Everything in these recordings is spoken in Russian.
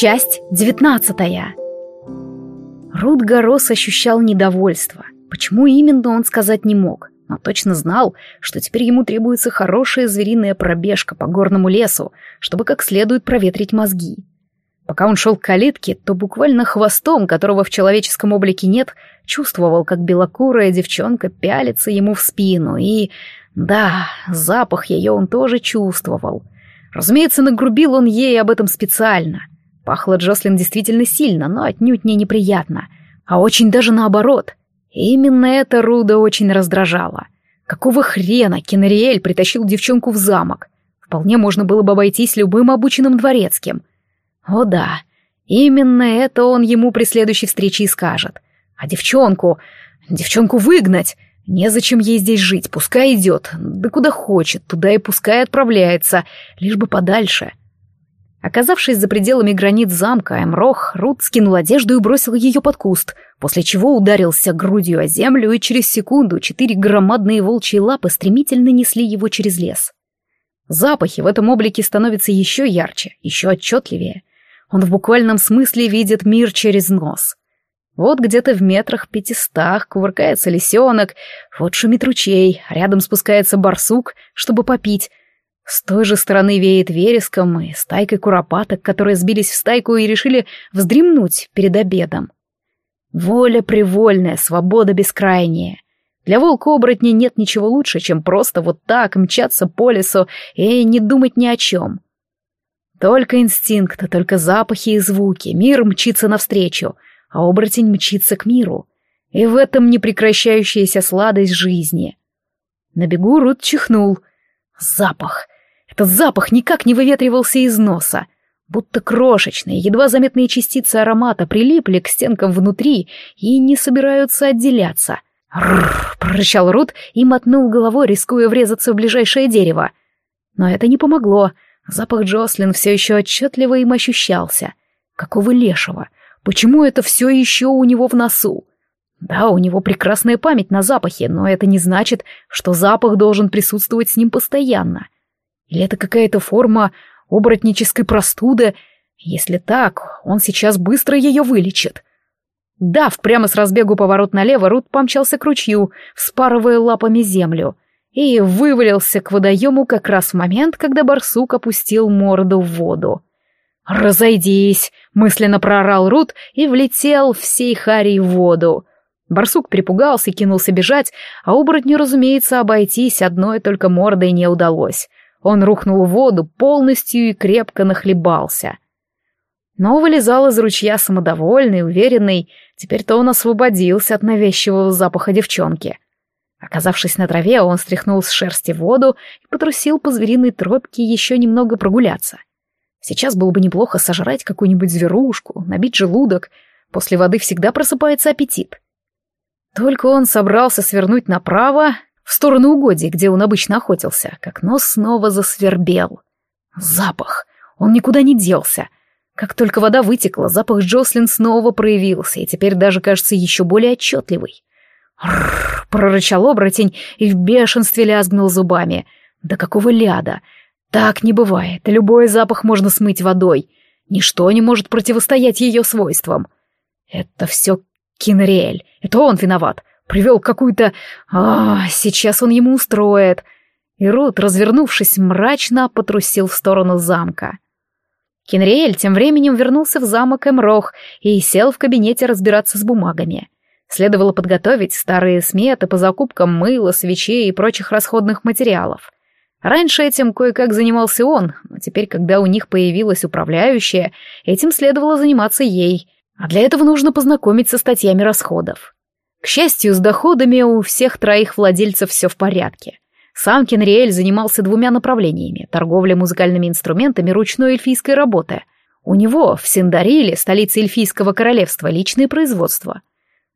Часть девятнадцатая. Рут ощущал недовольство. Почему именно он сказать не мог, но точно знал, что теперь ему требуется хорошая звериная пробежка по горному лесу, чтобы как следует проветрить мозги. Пока он шел к калитке, то буквально хвостом, которого в человеческом облике нет, чувствовал, как белокурая девчонка пялится ему в спину, и... Да, запах ее он тоже чувствовал. Разумеется, нагрубил он ей об этом специально. Пахло Джослин действительно сильно, но отнюдь не неприятно, а очень даже наоборот. Именно это Руда очень раздражало. Какого хрена Кенриэль притащил девчонку в замок? Вполне можно было бы обойтись любым обученным дворецким. О да, именно это он ему при следующей встрече и скажет. А девчонку... девчонку выгнать... Незачем ей здесь жить, пускай идет, да куда хочет, туда и пускай отправляется, лишь бы подальше. Оказавшись за пределами границ замка, Эмрох, Рут скинул одежду и бросил ее под куст, после чего ударился грудью о землю, и через секунду четыре громадные волчьи лапы стремительно несли его через лес. Запахи в этом облике становятся еще ярче, еще отчетливее. Он в буквальном смысле видит мир через нос. Вот где-то в метрах пятистах кувыркается лисенок, вот шумит ручей, рядом спускается барсук, чтобы попить, с той же стороны веет вереском и стайкой куропаток, которые сбились в стайку и решили вздремнуть перед обедом. Воля привольная, свобода бескрайняя. Для волка-оборотня нет ничего лучше, чем просто вот так мчаться по лесу и не думать ни о чем. Только инстинкты, только запахи и звуки, мир мчится навстречу, а оборотень мчится к миру. И в этом непрекращающаяся сладость жизни. На бегу Рут чихнул. Запах. Этот запах никак не выветривался из носа. Будто крошечные, едва заметные частицы аромата прилипли к стенкам внутри и не собираются отделяться. «Рррр!» — прорычал Рут и мотнул головой, рискуя врезаться в ближайшее дерево. Но это не помогло. Запах Джослин все еще отчетливо им ощущался. Какого лешего? Почему это все еще у него в носу? Да, у него прекрасная память на запахи, но это не значит, что запах должен присутствовать с ним постоянно. — или это какая-то форма оборотнической простуды? Если так, он сейчас быстро ее вылечит. Дав прямо с разбегу поворот налево, Рут помчался к ручью, вспарывая лапами землю, и вывалился к водоему как раз в момент, когда барсук опустил морду в воду. «Разойдись!» — мысленно проорал Рут и влетел всей Харри в воду. Барсук припугался и кинулся бежать, а оборотню, разумеется, обойтись одной только мордой не удалось. Он рухнул в воду полностью и крепко нахлебался. Но вылезал из ручья самодовольный, уверенный, теперь-то он освободился от навязчивого запаха девчонки. Оказавшись на траве, он стряхнул с шерсти воду и потрусил по звериной тропке еще немного прогуляться. Сейчас было бы неплохо сожрать какую-нибудь зверушку, набить желудок. После воды всегда просыпается аппетит. Только он собрался свернуть направо, в сторону угодий, где он обычно охотился, как нос снова засвербел. Запах! Он никуда не делся. Как только вода вытекла, запах Джослин снова проявился, и теперь даже кажется еще более отчетливый. «Рррр!» — прорычал оборотень и в бешенстве лязгнул зубами. «Да какого ляда! Так не бывает, любой запах можно смыть водой. Ничто не может противостоять ее свойствам. Это все Кинриэль, это он виноват. Привел какую-то... А, сейчас он ему устроит. И Рут, развернувшись мрачно, потрусил в сторону замка. Кенриэль тем временем вернулся в замок Эмрох и сел в кабинете разбираться с бумагами. Следовало подготовить старые сметы по закупкам мыла, свечей и прочих расходных материалов. Раньше этим кое-как занимался он, но теперь, когда у них появилась управляющая, этим следовало заниматься ей, а для этого нужно познакомить со статьями расходов. К счастью, с доходами у всех троих владельцев все в порядке. Сам Кенриэль занимался двумя направлениями — торговля музыкальными инструментами ручной эльфийской работы. У него в Синдариле, столице эльфийского королевства, личное производство.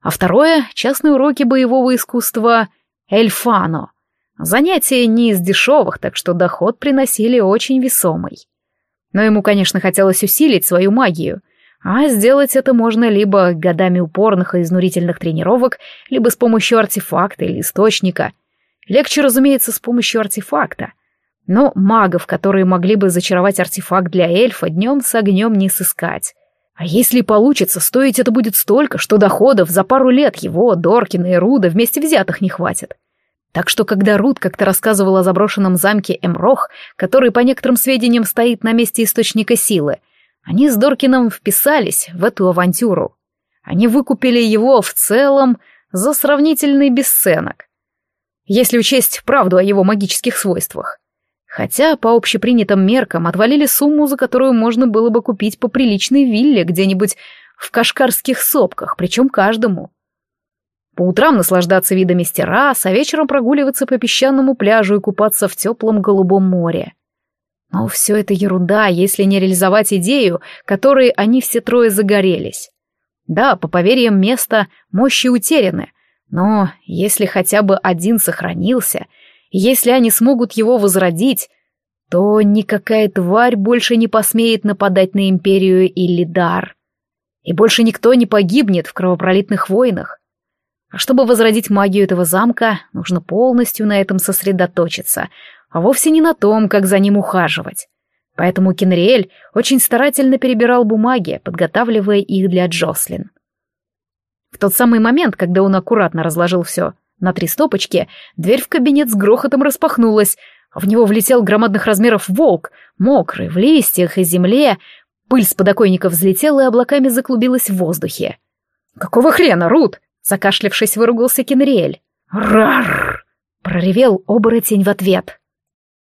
А второе — частные уроки боевого искусства эльфано. Занятия не из дешевых, так что доход приносили очень весомый. Но ему, конечно, хотелось усилить свою магию — а сделать это можно либо годами упорных и изнурительных тренировок, либо с помощью артефакта или источника. Легче, разумеется, с помощью артефакта. Но магов, которые могли бы зачаровать артефакт для эльфа, днем с огнем не сыскать. А если получится, стоить это будет столько, что доходов за пару лет его, Доркина и Руда вместе взятых не хватит. Так что, когда Руд как-то рассказывал о заброшенном замке Эмрох, который, по некоторым сведениям, стоит на месте источника силы, они с Доркином вписались в эту авантюру. Они выкупили его в целом за сравнительный бесценок. Если учесть правду о его магических свойствах. Хотя по общепринятым меркам отвалили сумму, за которую можно было бы купить по приличной вилле где-нибудь в кашкарских сопках, причем каждому. По утрам наслаждаться видами с террас, а вечером прогуливаться по песчаному пляжу и купаться в теплом голубом море. Но все это ерунда, если не реализовать идею, которой они все трое загорелись. Да, по поверьям места мощи утеряны, но если хотя бы один сохранился — если они смогут его возродить, то никакая тварь больше не посмеет нападать на империю или дар. И больше никто не погибнет в кровопролитных войнах. А чтобы возродить магию этого замка, нужно полностью на этом сосредоточиться, а вовсе не на том, как за ним ухаживать. Поэтому Кенриэль очень старательно перебирал бумаги, подготавливая их для Джослин. В тот самый момент, когда он аккуратно разложил все на три стопочки, дверь в кабинет с грохотом распахнулась. В него влетел громадных размеров волк, мокрый, в листьях и земле. Пыль с подоконника взлетела и облаками заклубилась в воздухе. «Какого хрена, Рут?» — закашлявшись, выругался Кенриэль. «Рарр!» — проревел оборотень в ответ.